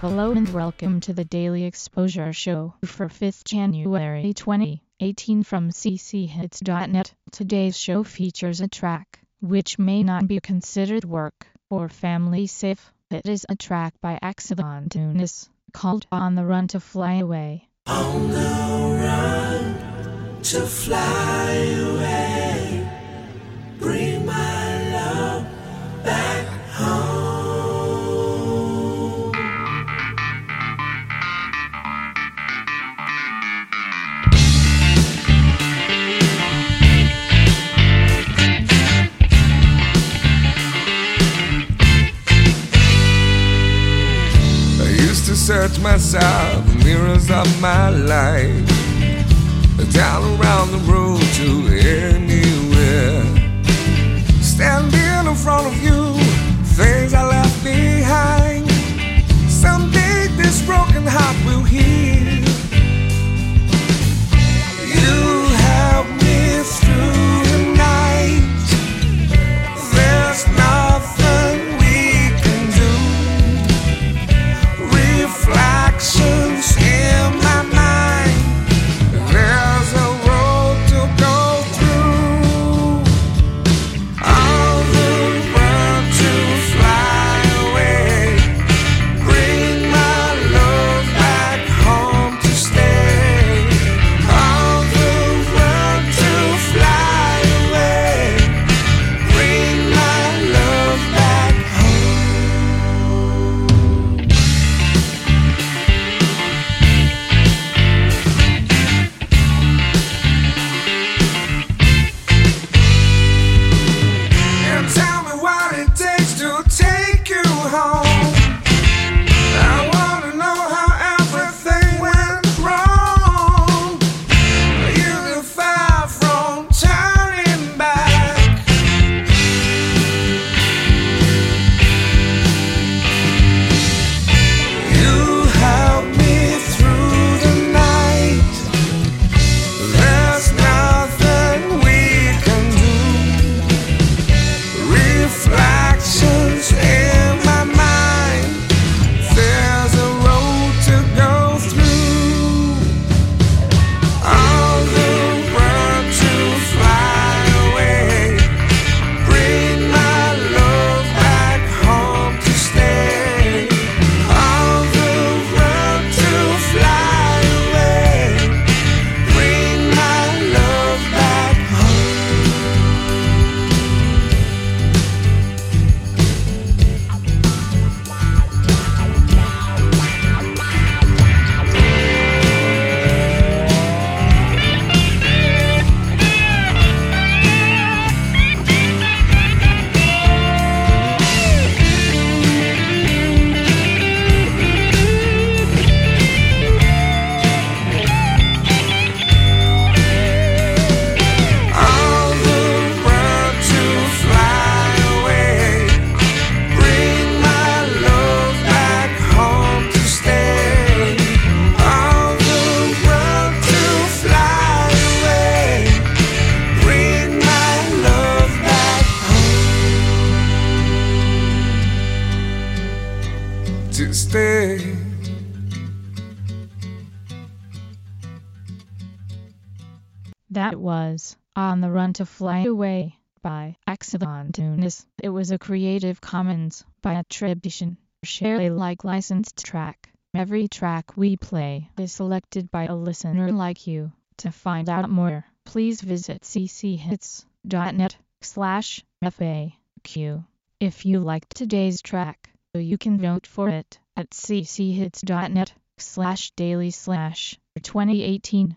Hello and welcome to the Daily Exposure Show for 5th January 2018 from cchits.net. Today's show features a track which may not be considered work or family safe. It is a track by Axelon Tunis called On the Run to Fly Away. On the run to fly away. To search myself, the mirrors of my life, down around the road to anywhere. That was On the Run to Fly Away by Axelon Tunis. It was a Creative Commons by attribution. Share Alike licensed track. Every track we play is selected by a listener like you. To find out more, please visit cchits.net slash FAQ. If you liked today's track, you can vote for it at cchits.net slash daily slash 2018